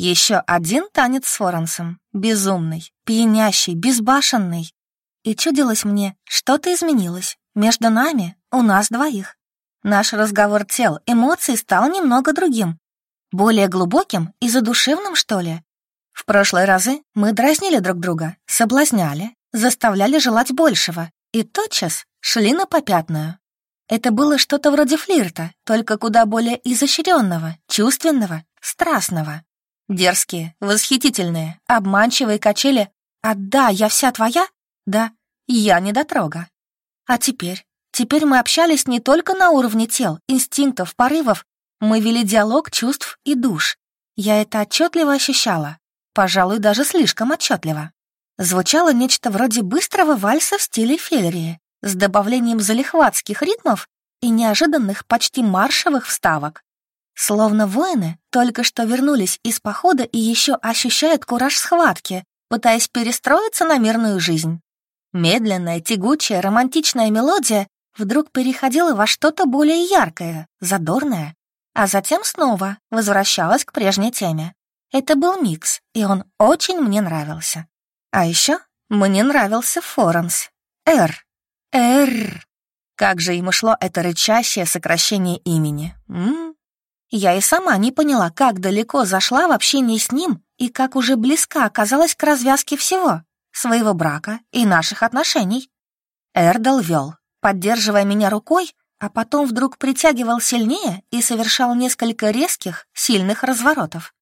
Еще один танец с Форенсом. Безумный, пьянящий, безбашенный. И чудилось мне, что-то изменилось. Между нами, у нас двоих. Наш разговор тел, эмоций стал немного другим. Более глубоким и задушевным, что ли. В прошлые разы мы дразнили друг друга, соблазняли, заставляли желать большего и тотчас шли на попятную. Это было что-то вроде флирта, только куда более изощренного, чувственного, страстного. Дерзкие, восхитительные, обманчивые качели «А да, я вся твоя?» «Да, я не дотрога». А теперь? Теперь мы общались не только на уровне тел, инстинктов, порывов. Мы вели диалог чувств и душ. Я это отчетливо ощущала. Пожалуй, даже слишком отчетливо. Звучало нечто вроде быстрого вальса в стиле феерии, с добавлением залихватских ритмов и неожиданных почти маршевых вставок. Словно воины только что вернулись из похода и еще ощущают кураж схватки, пытаясь перестроиться на мирную жизнь. Медленная, тягучая, романтичная мелодия вдруг переходила во что-то более яркое, задорное, а затем снова возвращалась к прежней теме. Это был микс, и он очень мне нравился. А еще мне нравился Форенс. Р. Р. Как же ему шло это рычащее сокращение имени. М -м я и сама не поняла, как далеко зашла в общении с ним и как уже близка оказалась к развязке всего — своего брака и наших отношений. Эрдл вел, поддерживая меня рукой, а потом вдруг притягивал сильнее и совершал несколько резких, сильных разворотов.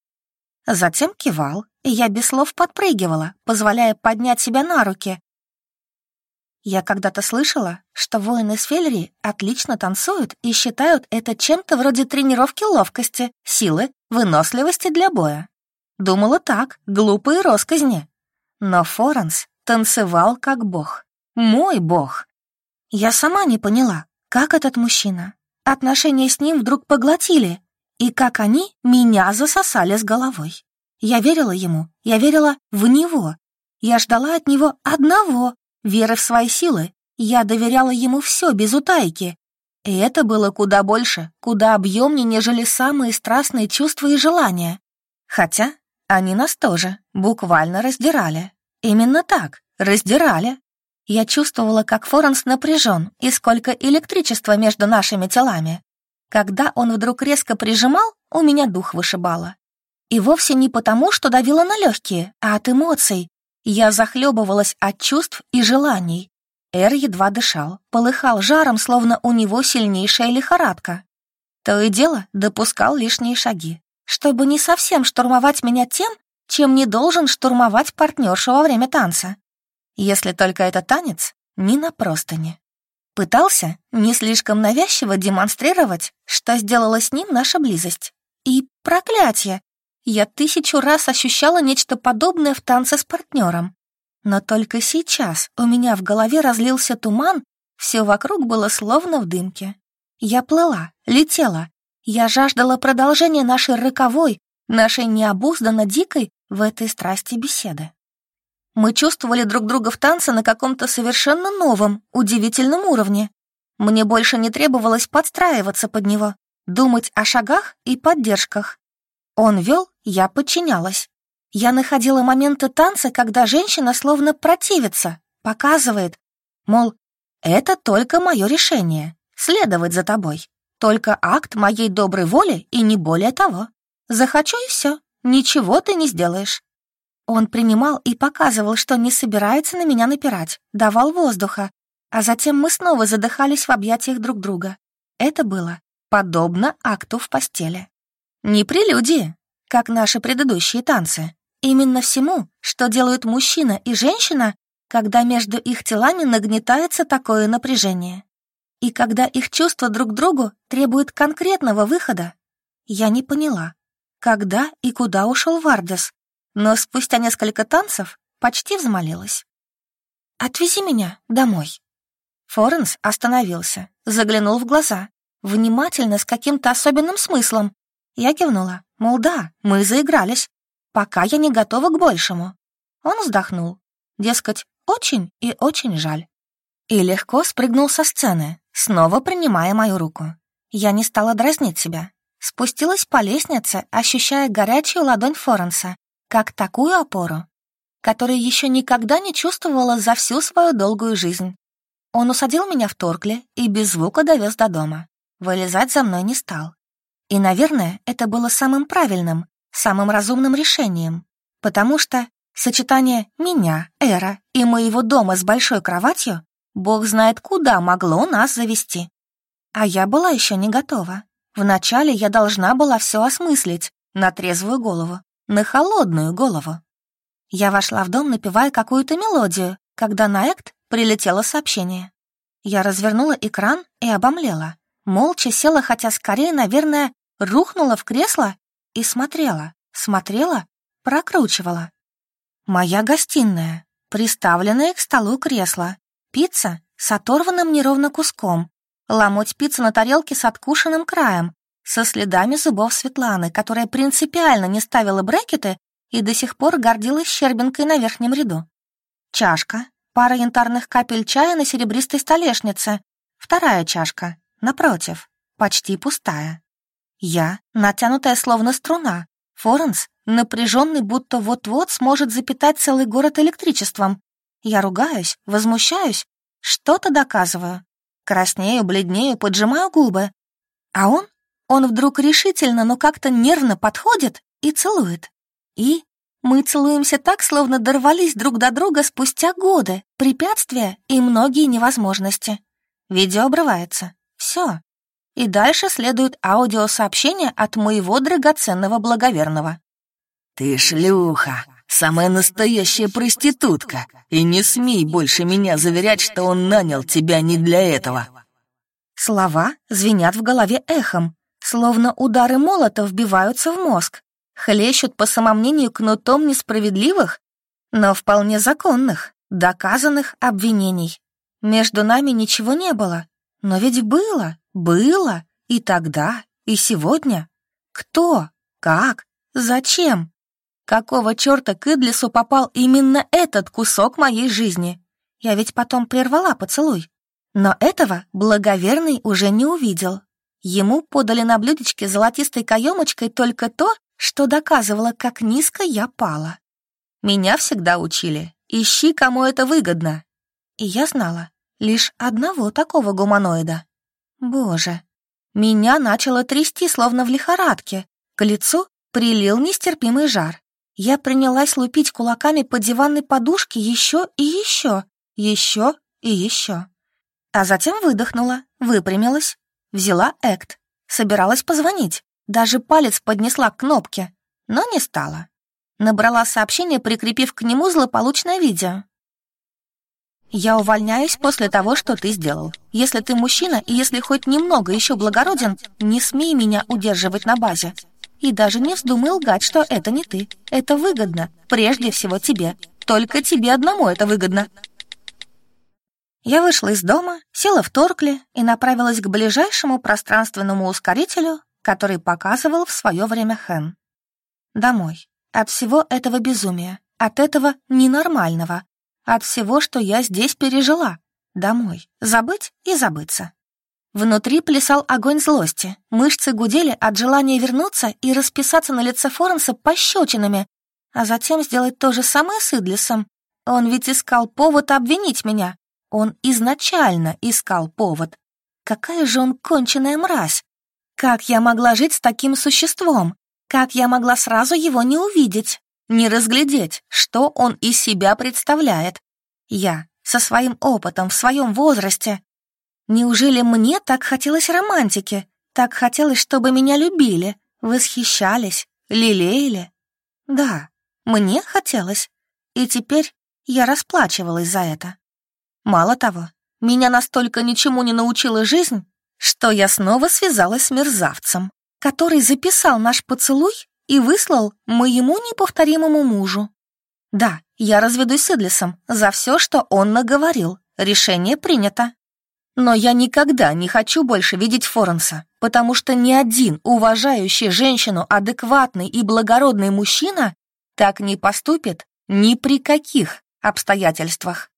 Затем кивал, и я без слов подпрыгивала, позволяя поднять себя на руки, я когда-то слышала, что воины с Феллери отлично танцуют и считают это чем-то вроде тренировки ловкости, силы, выносливости для боя. Думала так, глупые росказни. Но Форенс танцевал как бог. Мой бог. Я сама не поняла, как этот мужчина. Отношения с ним вдруг поглотили, и как они меня засосали с головой. Я верила ему, я верила в него. Я ждала от него одного Веры в свои силы, я доверяла ему все без утайки. И это было куда больше, куда объемнее, нежели самые страстные чувства и желания. Хотя они нас тоже буквально раздирали. Именно так, раздирали. Я чувствовала, как Форенс напряжен и сколько электричества между нашими телами. Когда он вдруг резко прижимал, у меня дух вышибало. И вовсе не потому, что давило на легкие, а от эмоций, я захлебывалась от чувств и желаний. Эр едва дышал, полыхал жаром, словно у него сильнейшая лихорадка. То и дело допускал лишние шаги, чтобы не совсем штурмовать меня тем, чем не должен штурмовать партнершу во время танца. Если только это танец, не на простыне. Пытался не слишком навязчиво демонстрировать, что сделала с ним наша близость. И проклятие! Я тысячу раз ощущала нечто подобное в танце с партнером. Но только сейчас у меня в голове разлился туман, все вокруг было словно в дымке. Я плыла, летела. Я жаждала продолжения нашей роковой, нашей необузданно дикой в этой страсти беседы. Мы чувствовали друг друга в танце на каком-то совершенно новом, удивительном уровне. Мне больше не требовалось подстраиваться под него, думать о шагах и поддержках. Он вел, я подчинялась. Я находила моменты танца, когда женщина словно противится, показывает, мол, это только мое решение, следовать за тобой. Только акт моей доброй воли и не более того. Захочу и все, ничего ты не сделаешь. Он принимал и показывал, что не собирается на меня напирать, давал воздуха, а затем мы снова задыхались в объятиях друг друга. Это было подобно акту в постели. Не прелюдии, как наши предыдущие танцы. Именно всему, что делают мужчина и женщина, когда между их телами нагнетается такое напряжение. И когда их чувства друг к другу требуют конкретного выхода. Я не поняла, когда и куда ушел Вардес, но спустя несколько танцев почти взмолилась. «Отвези меня домой». Форенс остановился, заглянул в глаза, внимательно, с каким-то особенным смыслом, я кивнула, мол, да, мы заигрались. Пока я не готова к большему. Он вздохнул. Дескать, очень и очень жаль. И легко спрыгнул со сцены, снова принимая мою руку. Я не стала дразнить себя. спустилась по лестнице, ощущая горячую ладонь Форенса, как такую опору, которую еще никогда не чувствовала за всю свою долгую жизнь. Он усадил меня в торкле и без звука довез до дома. Вылезать за мной не стал. И, наверное, это было самым правильным, самым разумным решением, потому что сочетание меня, Эра и моего дома с большой кроватью бог знает куда могло нас завести. А я была еще не готова. Вначале я должна была все осмыслить на трезвую голову, на холодную голову. Я вошла в дом, напевая какую-то мелодию, когда на Экт прилетело сообщение. Я развернула экран и обомлела. Молча села, хотя скорее, наверное, рухнула в кресло и смотрела, смотрела, прокручивала. Моя гостиная, приставленная к столу кресло, пицца с оторванным неровно куском, ломоть пиццы на тарелке с откушенным краем, со следами зубов Светланы, которая принципиально не ставила брекеты и до сих пор гордилась щербинкой на верхнем ряду. Чашка, пара янтарных капель чая на серебристой столешнице, вторая чашка, напротив, почти пустая. Я, натянутая словно струна, Форенс, напряженный, будто вот-вот сможет запитать целый город электричеством. Я ругаюсь, возмущаюсь, что-то доказываю, Краснею, бледнею, поджимаю губы. А он? Он вдруг решительно, но как-то нервно подходит и целует. И мы целуемся так, словно дорвались друг до друга спустя годы, препятствия и многие невозможности. Видео обрывается. Все. И дальше следует аудиосообщение от моего драгоценного благоверного. «Ты шлюха!» Самая настоящая проститутка. И не смей больше меня заверять, что он нанял тебя не для этого». Слова звенят в голове эхом, словно удары молота вбиваются в мозг, хлещут по самомнению кнутом несправедливых, но вполне законных, доказанных обвинений. Между нами ничего не было, но ведь было, было, и тогда, и сегодня. Кто? Как? Зачем? Какого черта к Идлису попал именно этот кусок моей жизни? Я ведь потом прервала поцелуй. Но этого благоверный уже не увидел. Ему подали на блюдечке золотистой каемочкой только то, что доказывало, как низко я пала. Меня всегда учили. Ищи, кому это выгодно. И я знала лишь одного такого гуманоида. Боже, меня начало трясти, словно в лихорадке. К лицу прилил нестерпимый жар. Я принялась лупить кулаками по диванной подушке еще и еще, еще и еще. А затем выдохнула, выпрямилась, взяла экт, собиралась позвонить, даже палец поднесла к кнопке, но не стала. Набрала сообщение, прикрепив к нему злополучное видео. «Я увольняюсь после того, что ты сделал. Если ты мужчина и если хоть немного еще благороден, не смей меня удерживать на базе. И даже не вздумай лгать, что это не ты. Это выгодно. Прежде всего тебе. Только тебе одному это выгодно. Я вышла из дома, села в Торкле и направилась к ближайшему пространственному ускорителю, который показывал в свое время Хэн. Домой. От всего этого безумия. От этого ненормального. От всего, что я здесь пережила. Домой. Забыть и забыться. Внутри плясал огонь злости, мышцы гудели от желания вернуться и расписаться на лице Форенса пощечинами, а затем сделать то же самое с Идлисом. Он ведь искал повод обвинить меня. Он изначально искал повод. Какая же он конченая мразь! Как я могла жить с таким существом? Как я могла сразу его не увидеть, не разглядеть, что он из себя представляет? Я, со своим опытом в своем возрасте, Неужели мне так хотелось романтики? Так хотелось, чтобы меня любили, восхищались, лелеяли? Да, мне хотелось. И теперь я расплачивалась за это. Мало того, меня настолько ничему не научила жизнь, что я снова связалась с мерзавцем, который записал наш поцелуй и выслал моему неповторимому мужу. Да, я разведусь с Идлисом за все, что он наговорил. Решение принято. Но я никогда не хочу больше видеть Форенса, потому что ни один уважающий женщину адекватный и благородный мужчина так не поступит ни при каких обстоятельствах.